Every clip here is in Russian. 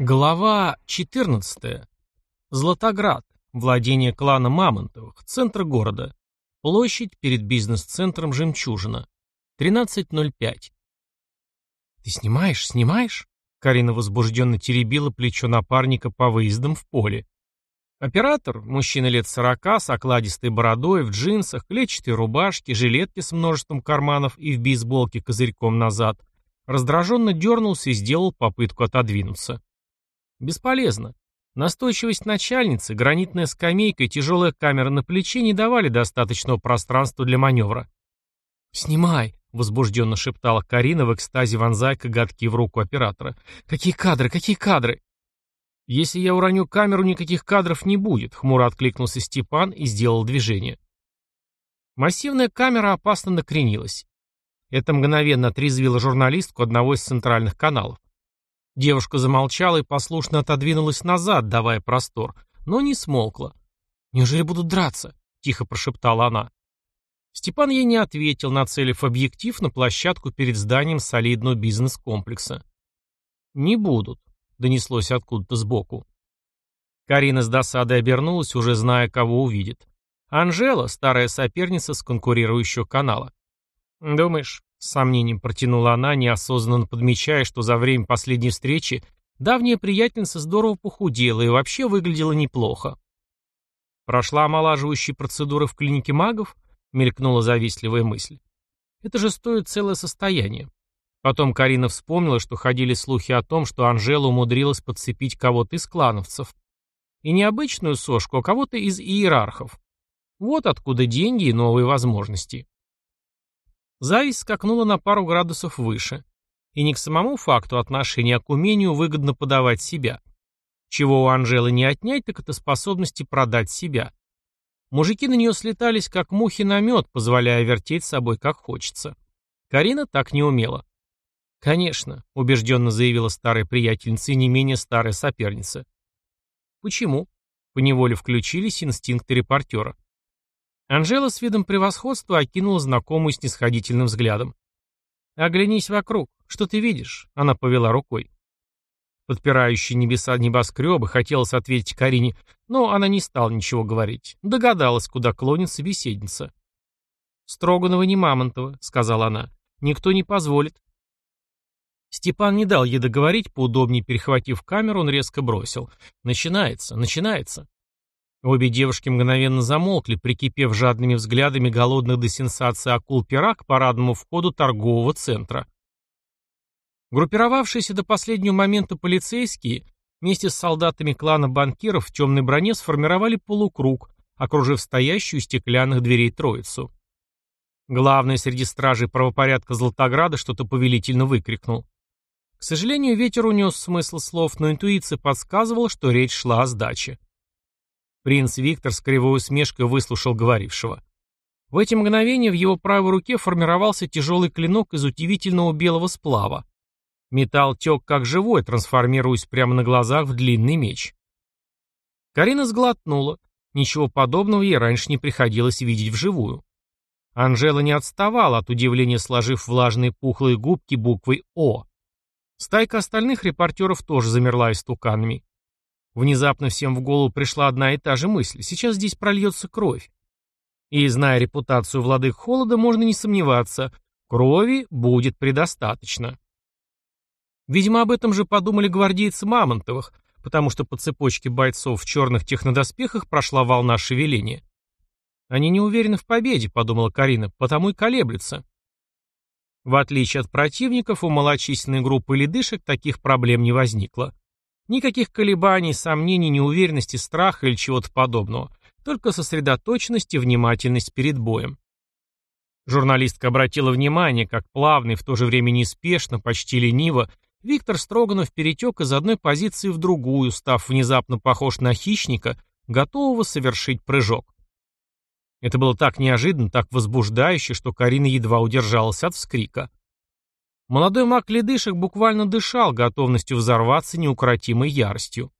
Глава 14. Златоград. Владение клана Мамонтовых. Центр города. Площадь перед бизнес-центром «Жемчужина». 13.05. «Ты снимаешь, снимаешь?» Карина возбужденно теребила плечо напарника по выездам в поле. Оператор, мужчина лет сорока, с окладистой бородой, в джинсах, клетчатой рубашке, жилетке с множеством карманов и в бейсболке козырьком назад, раздраженно дернулся и сделал попытку отодвинуться. Бесполезно. Настойчивость начальницы, гранитная скамейка и тяжелая камера на плече не давали достаточного пространства для маневра. «Снимай!» — возбужденно шептала Карина в экстазе вонзая коготки в руку оператора. «Какие кадры, какие кадры!» «Если я уроню камеру, никаких кадров не будет», — хмуро откликнулся Степан и сделал движение. Массивная камера опасно накренилась. Это мгновенно отрезвило журналистку одного из центральных каналов. Девушка замолчала и послушно отодвинулась назад, давая простор, но не смолкла. «Неужели будут драться?» — тихо прошептала она. Степан ей не ответил, нацелив объектив на площадку перед зданием солидного бизнес-комплекса. «Не будут», — донеслось откуда-то сбоку. Карина с досадой обернулась, уже зная, кого увидит. Анжела, старая соперница с конкурирующего канала. «Думаешь, с сомнением протянула она, неосознанно подмечая, что за время последней встречи давняя приятельница здорово похудела и вообще выглядела неплохо. Прошла омолаживающие процедуры в клинике магов, мелькнула завистливая мысль. Это же стоит целое состояние. Потом Карина вспомнила, что ходили слухи о том, что Анжела умудрилась подцепить кого-то из клановцев. И не обычную сошку, а кого-то из иерархов. Вот откуда деньги и новые возможности. Зависть скакнула на пару градусов выше. И не к самому факту отношения, а к умению выгодно подавать себя. Чего у Анжелы не отнять, так это способности продать себя. Мужики на нее слетались, как мухи на мед, позволяя вертеть собой, как хочется. Карина так не умела. «Конечно», — убежденно заявила старая приятельница и не менее старая соперница. «Почему?» — поневоле включились инстинкты репортера. Анжела с видом превосходства окинула знакомую снисходительным взглядом. «Оглянись вокруг. Что ты видишь?» Она повела рукой. Подпирающий небеса небоскребы, хотелось ответить Карине, но она не стала ничего говорить. Догадалась, куда клонит собеседница. «Строганова не Мамонтова», — сказала она. «Никто не позволит». Степан не дал ей договорить, поудобнее перехватив камеру, он резко бросил. «Начинается, начинается». Обе девушки мгновенно замолкли, прикипев жадными взглядами голодных до сенсации акул пера к парадному входу торгового центра. Группировавшиеся до последнего момента полицейские вместе с солдатами клана банкиров в темной броне сформировали полукруг, окружив стоящую стеклянных дверей троицу. Главный среди стражей правопорядка Златограда что-то повелительно выкрикнул. К сожалению, ветер унес смысл слов, но интуиция подсказывала, что речь шла о сдаче. Принц Виктор с кривой усмешкой выслушал говорившего. В эти мгновения в его правой руке формировался тяжелый клинок из удивительного белого сплава. Металл тек как живой, трансформируясь прямо на глазах в длинный меч. Карина сглотнула. Ничего подобного ей раньше не приходилось видеть вживую. Анжела не отставала от удивления, сложив влажные пухлые губки буквой «О». Стайка остальных репортеров тоже замерла истуканами. Внезапно всем в голову пришла одна и та же мысль. Сейчас здесь прольется кровь. И, зная репутацию владык холода, можно не сомневаться, крови будет предостаточно. Видимо, об этом же подумали гвардейцы Мамонтовых, потому что по цепочке бойцов в черных технодоспехах прошла волна шевеления. «Они не уверены в победе», — подумала Карина, — «потому и колеблются». В отличие от противников, у малочисленной группы ледышек таких проблем не возникло. Никаких колебаний, сомнений, неуверенности, страха или чего-то подобного. Только сосредоточенность и внимательность перед боем. Журналистка обратила внимание, как плавно и в то же время неспешно, почти лениво, Виктор Строганов перетек из одной позиции в другую, став внезапно похож на хищника, готового совершить прыжок. Это было так неожиданно, так возбуждающе, что Карина едва удержалась от вскрика. Молодой маг ледышек буквально дышал готовностью взорваться неукротимой яростью.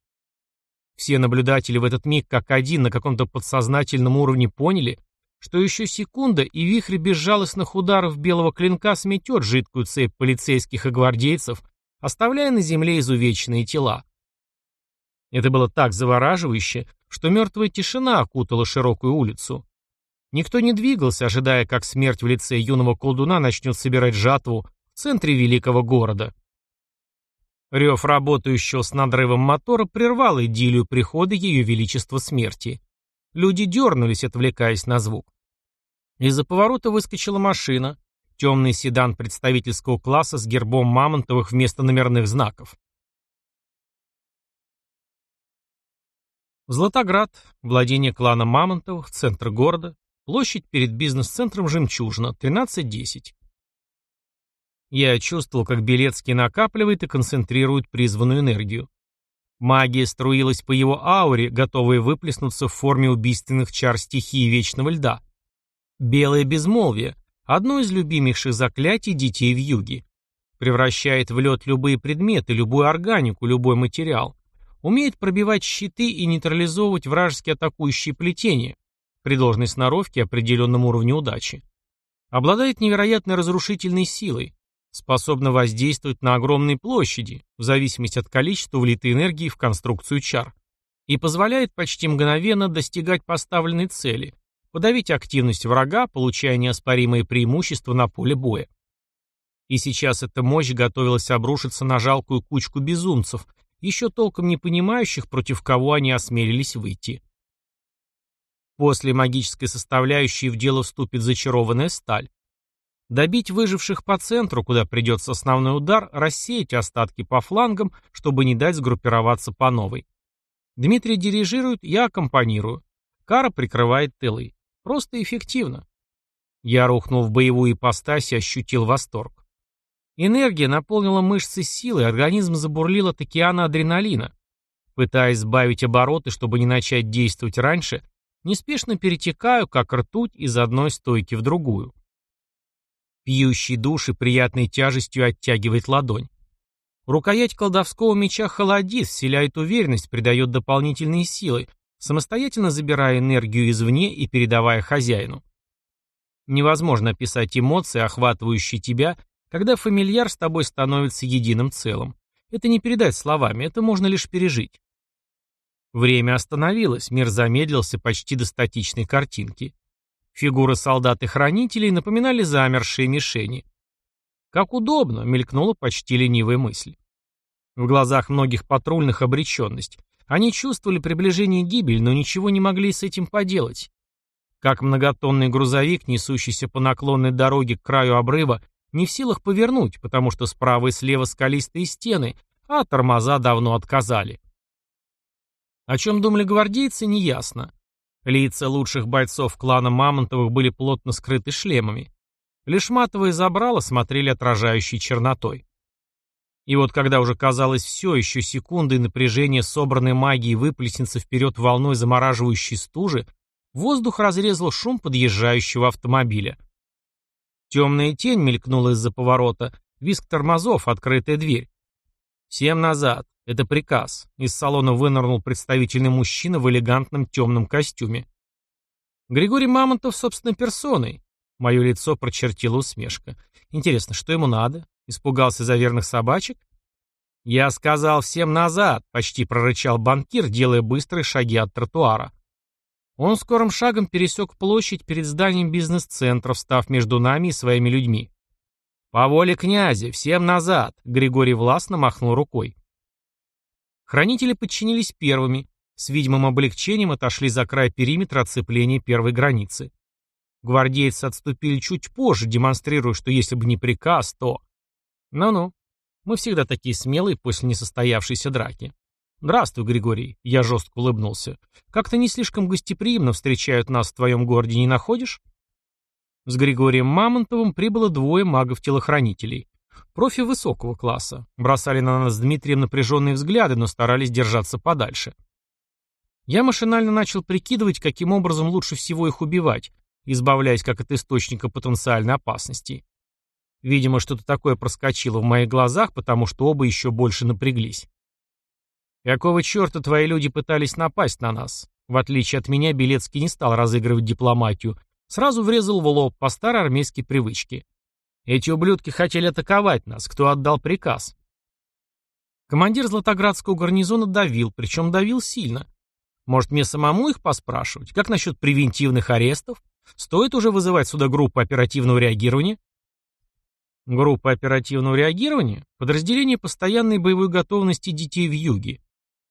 Все наблюдатели в этот миг как один на каком-то подсознательном уровне поняли, что еще секунда, и вихрь безжалостных ударов белого клинка сметет жидкую цепь полицейских и гвардейцев, оставляя на земле изувеченные тела. Это было так завораживающе, что мертвая тишина окутала широкую улицу. Никто не двигался, ожидая, как смерть в лице юного колдуна начнет собирать жатву центре великого города. Рев работающего с надрывом мотора прервал идиллию прихода Ее Величества смерти. Люди дернулись, отвлекаясь на звук. Из-за поворота выскочила машина, темный седан представительского класса с гербом Мамонтовых вместо номерных знаков. Златоград, владение клана Мамонтовых, центр города, площадь перед бизнес-центром «Жемчужина», 13.10. Я чувствовал, как Белецкий накапливает и концентрирует призванную энергию. Магия струилась по его ауре, готовая выплеснуться в форме убийственных чар стихии Вечного Льда. Белое безмолвие – одно из любимейших заклятий детей в юге. Превращает в лед любые предметы, любую органику, любой материал. Умеет пробивать щиты и нейтрализовывать вражеские атакующие плетения при должной сноровке определенном уровне удачи. Обладает невероятной разрушительной силой, способна воздействовать на огромные площади, в зависимости от количества влитой энергии в конструкцию чар, и позволяет почти мгновенно достигать поставленной цели, подавить активность врага, получая неоспоримые преимущества на поле боя. И сейчас эта мощь готовилась обрушиться на жалкую кучку безумцев, еще толком не понимающих, против кого они осмелились выйти. После магической составляющей в дело вступит зачарованная сталь. Добить выживших по центру, куда придется основной удар, рассеять остатки по флангам, чтобы не дать сгруппироваться по новой. Дмитрий дирижирует, я аккомпанирую. Кара прикрывает тылы. Просто эффективно. Я рухнул в боевую ипостась и ощутил восторг. Энергия наполнила мышцы силой, организм забурлил от океана адреналина. Пытаясь сбавить обороты, чтобы не начать действовать раньше, неспешно перетекаю, как ртуть, из одной стойки в другую. Пьющий душ и приятной тяжестью оттягивает ладонь. Рукоять колдовского меча холодит, вселяет уверенность, придает дополнительные силы, самостоятельно забирая энергию извне и передавая хозяину. Невозможно описать эмоции, охватывающие тебя, когда фамильяр с тобой становится единым целым. Это не передать словами, это можно лишь пережить. Время остановилось, мир замедлился почти до статичной картинки. Фигуры солдат и хранителей напоминали замершие мишени. «Как удобно!» — мелькнула почти ленивая мысль. В глазах многих патрульных обреченность. Они чувствовали приближение гибели, но ничего не могли с этим поделать. Как многотонный грузовик, несущийся по наклонной дороге к краю обрыва, не в силах повернуть, потому что справа и слева скалистые стены, а тормоза давно отказали. О чем думали гвардейцы, неясно. Лица лучших бойцов клана Мамонтовых были плотно скрыты шлемами. Лишь матовые забрала смотрели отражающей чернотой. И вот когда уже казалось все, еще секунды и напряжение собранной магии выплеснется вперед волной замораживающей стужи, воздух разрезал шум подъезжающего автомобиля. Темная тень мелькнула из-за поворота, виск тормозов, открытая дверь. «Всем назад! Это приказ. Из салона вынырнул представительный мужчина в элегантном темном костюме. Григорий Мамонтов собственной персоной. Мое лицо прочертила усмешка. Интересно, что ему надо? Испугался за верных собачек? Я сказал всем назад, почти прорычал банкир, делая быстрые шаги от тротуара. Он скорым шагом пересек площадь перед зданием бизнес-центра, встав между нами и своими людьми. «По воле князя, всем назад!» — Григорий властно махнул рукой. Хранители подчинились первыми, с видимым облегчением отошли за край периметра оцепления первой границы. Гвардейцы отступили чуть позже, демонстрируя, что если бы не приказ, то... Ну-ну, мы всегда такие смелые после несостоявшейся драки. «Здравствуй, Григорий», — я жестко улыбнулся. «Как-то не слишком гостеприимно встречают нас в твоем городе, не находишь?» С Григорием Мамонтовым прибыло двое магов-телохранителей. Профи высокого класса. Бросали на нас с Дмитрием напряженные взгляды, но старались держаться подальше. Я машинально начал прикидывать, каким образом лучше всего их убивать, избавляясь как от источника потенциальной опасности. Видимо, что-то такое проскочило в моих глазах, потому что оба еще больше напряглись. Какого черта твои люди пытались напасть на нас? В отличие от меня, Белецкий не стал разыгрывать дипломатию, сразу врезал в лоб по старой армейской привычке. Эти ублюдки хотели атаковать нас. Кто отдал приказ? Командир Златоградского гарнизона давил, причем давил сильно. Может, мне самому их поспрашивать? Как насчет превентивных арестов? Стоит уже вызывать сюда группу оперативного реагирования? Группа оперативного реагирования – подразделение постоянной боевой готовности детей в юге.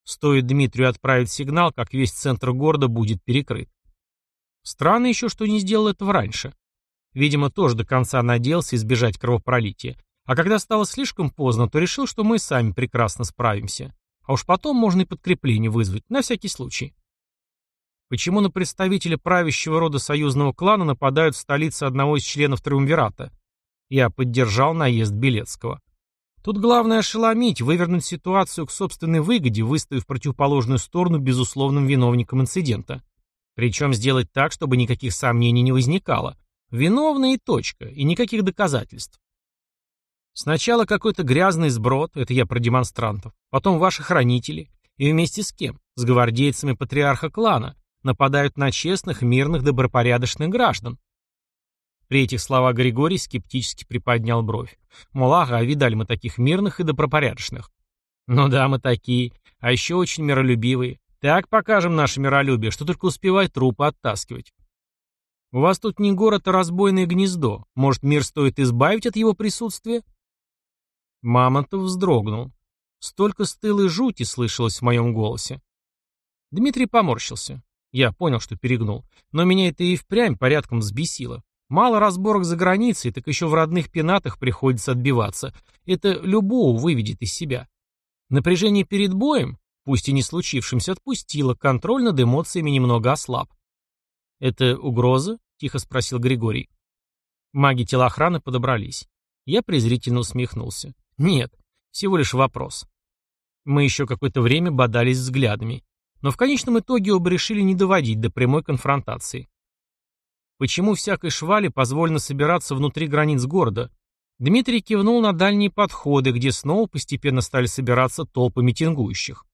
Стоит Дмитрию отправить сигнал, как весь центр города будет перекрыт. Странно еще, что не сделал этого раньше. Видимо, тоже до конца надеялся избежать кровопролития. А когда стало слишком поздно, то решил, что мы сами прекрасно справимся. А уж потом можно и подкрепление вызвать, на всякий случай. Почему на представителя правящего рода союзного клана нападают в столице одного из членов Триумвирата? Я поддержал наезд Белецкого. Тут главное ошеломить, вывернуть ситуацию к собственной выгоде, выставив противоположную сторону безусловным виновником инцидента. Причем сделать так, чтобы никаких сомнений не возникало. Виновны и точка, и никаких доказательств. Сначала какой-то грязный сброд, это я про демонстрантов, потом ваши хранители, и вместе с кем? С гвардейцами патриарха клана, нападают на честных, мирных, добропорядочных граждан. При этих словах Григорий скептически приподнял бровь. Мол, ага, видали мы таких мирных и добропорядочных. Ну да, мы такие, а еще очень миролюбивые. Так покажем наше миролюбие, что только успевай трупы оттаскивать. У вас тут не город, а разбойное гнездо. Может, мир стоит избавить от его присутствия? Мамонтов вздрогнул. Столько стылой жути слышалось в моем голосе. Дмитрий поморщился. Я понял, что перегнул. Но меня это и впрямь порядком взбесило. Мало разборок за границей, так еще в родных пенатах приходится отбиваться. Это любого выведет из себя. Напряжение перед боем, пусть и не случившимся, отпустило, контроль над эмоциями немного ослаб. «Это угроза?» — тихо спросил Григорий. Маги телохраны подобрались. Я презрительно усмехнулся. «Нет, всего лишь вопрос». Мы еще какое-то время бодались взглядами. Но в конечном итоге оба решили не доводить до прямой конфронтации. Почему всякой швали позволено собираться внутри границ города? Дмитрий кивнул на дальние подходы, где снова постепенно стали собираться толпы митингующих.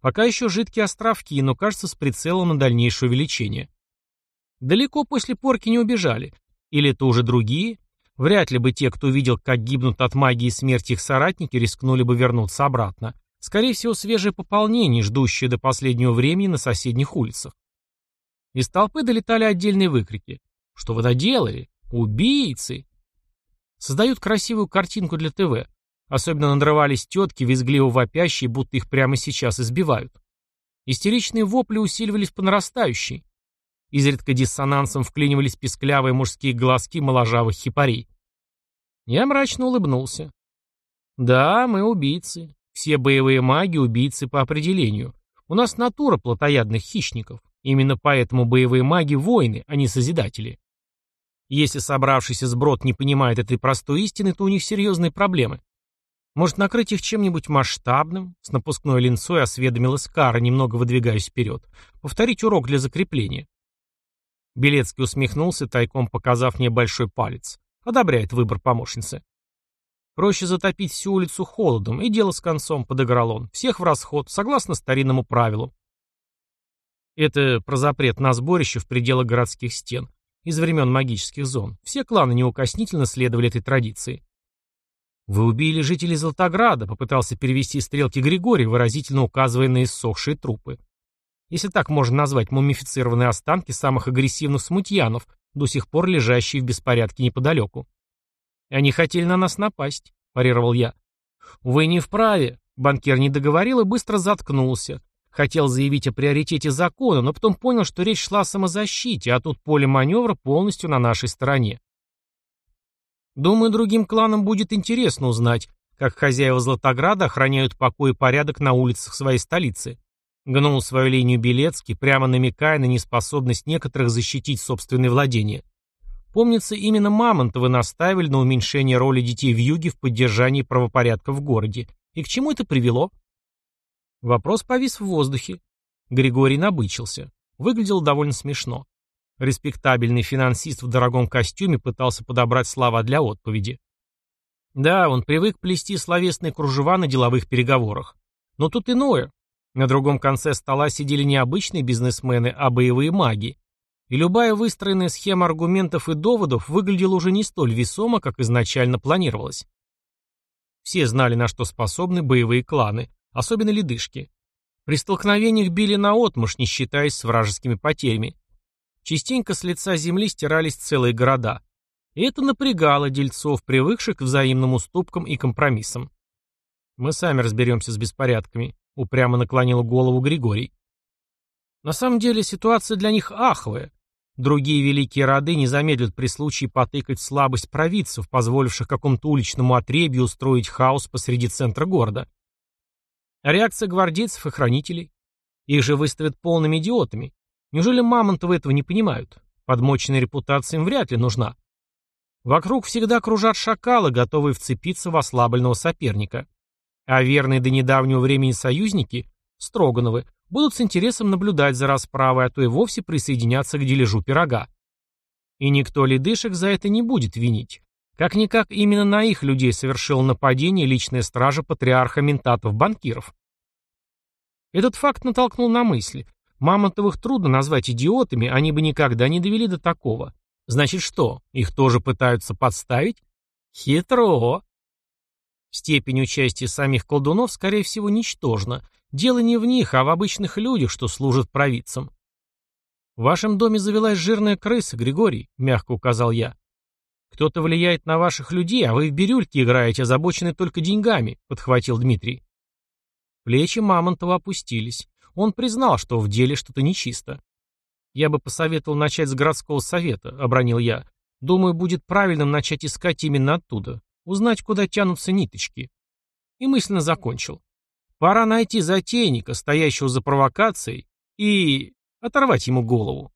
Пока еще жидкие островки, но кажется с прицелом на дальнейшее увеличение. Далеко после порки не убежали. Или это уже другие? Вряд ли бы те, кто видел, как гибнут от магии смерти их соратники, рискнули бы вернуться обратно. Скорее всего, свежее пополнение, ждущее до последнего времени на соседних улицах. Из толпы долетали отдельные выкрики. «Что вы наделали? Убийцы!» Создают красивую картинку для ТВ. Особенно надрывались тетки, визгливо вопящие, будто их прямо сейчас избивают. Истеричные вопли усиливались по нарастающей. Изредка диссонансом вклинивались песклявые мужские глазки моложавых хипарей. Я мрачно улыбнулся. Да, мы убийцы. Все боевые маги — убийцы по определению. У нас натура плотоядных хищников. Именно поэтому боевые маги — воины, а не созидатели. Если собравшийся сброд не понимает этой простой истины, то у них серьезные проблемы. Может, накрыть их чем-нибудь масштабным? С напускной линцой осведомилась Кара, немного выдвигаясь вперед. Повторить урок для закрепления. Белецкий усмехнулся, тайком показав мне большой палец. Одобряет выбор помощницы. Проще затопить всю улицу холодом, и дело с концом, подыграл он. Всех в расход, согласно старинному правилу. Это про запрет на сборище в пределах городских стен, из времен магических зон. Все кланы неукоснительно следовали этой традиции. «Вы убили жителей Золотограда», — попытался перевести стрелки Григорий, выразительно указывая на иссохшие трупы. Если так можно назвать мумифицированные останки самых агрессивных смутьянов, до сих пор лежащие в беспорядке неподалеку. «Они хотели на нас напасть», — парировал я. «Вы не вправе», — банкир не договорил и быстро заткнулся, Хотел заявить о приоритете закона, но потом понял, что речь шла о самозащите, а тут поле маневра полностью на нашей стороне. Думаю, другим кланам будет интересно узнать, как хозяева Златограда охраняют покой и порядок на улицах своей столицы. Гнул свою линию Белецкий, прямо намекая на неспособность некоторых защитить собственные владения. Помнится, именно Мамонтовы настаивали на уменьшении роли детей в юге в поддержании правопорядка в городе. И к чему это привело? Вопрос повис в воздухе. Григорий набычился. Выглядел довольно смешно. Респектабельный финансист в дорогом костюме пытался подобрать слова для отповеди. Да, он привык плести словесные кружева на деловых переговорах. Но тут иное. На другом конце стола сидели не обычные бизнесмены, а боевые маги. И любая выстроенная схема аргументов и доводов выглядела уже не столь весомо, как изначально планировалось. Все знали, на что способны боевые кланы, особенно ледышки. При столкновениях били наотмашь, не считаясь с вражескими потерями. Частенько с лица земли стирались целые города. И это напрягало дельцов, привыкших к взаимным уступкам и компромиссам. «Мы сами разберемся с беспорядками», — упрямо наклонил голову Григорий. На самом деле ситуация для них аховая. Другие великие роды не замедлят при случае потыкать слабость провидцев, позволивших какому-то уличному отребью устроить хаос посреди центра города. Реакция гвардейцев и хранителей? Их же выставят полными идиотами. Неужели Мамонтовы этого не понимают? Подмоченная репутация им вряд ли нужна. Вокруг всегда кружат шакалы, готовые вцепиться в ослабленного соперника. А верные до недавнего времени союзники, Строгановы, будут с интересом наблюдать за расправой, а то и вовсе присоединяться к дележу пирога. И никто ледышек за это не будет винить. Как-никак именно на их людей совершил нападение личная стража патриарха ментатов-банкиров. Этот факт натолкнул на мысли. Мамонтовых трудно назвать идиотами, они бы никогда не довели до такого. Значит что, их тоже пытаются подставить? Хитро. Степень участия самих колдунов, скорее всего, ничтожна, Дело не в них, а в обычных людях, что служат провидцам. «В вашем доме завелась жирная крыса, Григорий», — мягко указал я. «Кто-то влияет на ваших людей, а вы в бирюльке играете, озабочены только деньгами», — подхватил Дмитрий. Плечи Мамонтова опустились. Он признал, что в деле что-то нечисто. «Я бы посоветовал начать с городского совета», — обронил я. «Думаю, будет правильным начать искать именно оттуда, узнать, куда тянутся ниточки». И мысленно закончил. Пора найти затейника, стоящего за провокацией, и оторвать ему голову.